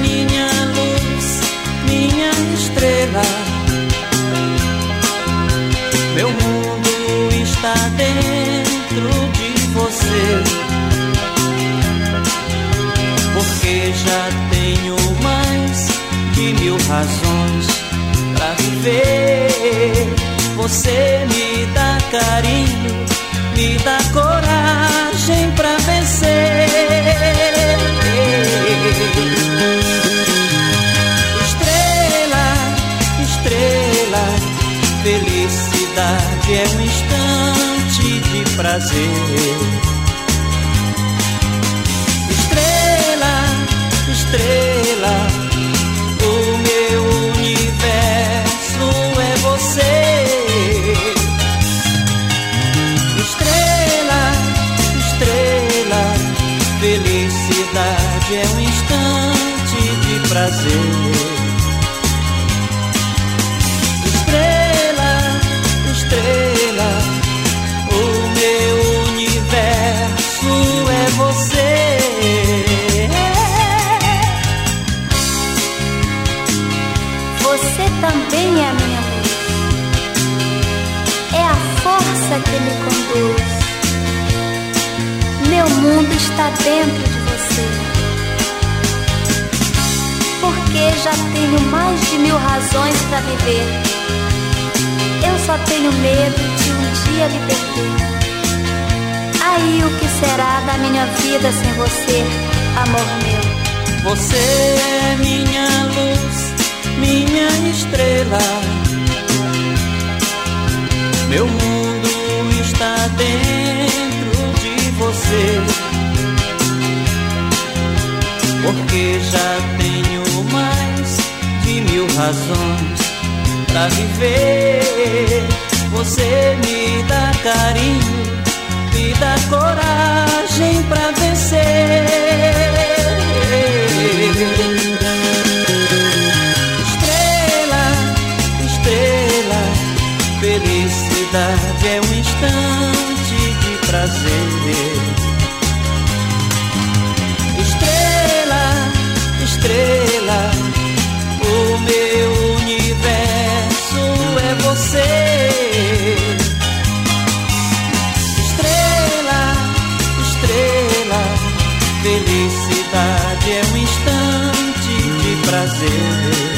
minha luz, minha estrela. Meu mundo está dentro de você. Porque já tenho mais de mil razões pra viver. Você me é um instante de prazer. Estrela, estrela, o meu universo é você. Estrela, estrela, felicidade é um instante de prazer. Também é a minha luz. É a força que me conduz. Meu mundo está dentro de você. Porque já tenho mais de mil razões para viver. Eu só tenho medo de um dia lhe perder. Aí o que será da minha vida sem você, amor meu? Você Meu mundo está dentro de você. Porque já tenho mais de mil razões pra viver. Você me dá carinho, felicidade é um instante de prazer. Estrela, estrela, o meu universo é você. Estrela, estrela, felicidade é um instante de prazer.